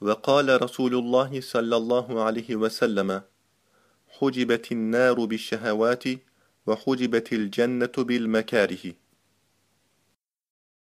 وقال رسول الله صلى الله عليه وسلم حجبت النار بالشهوات وحجبت الجنة بالمكاره.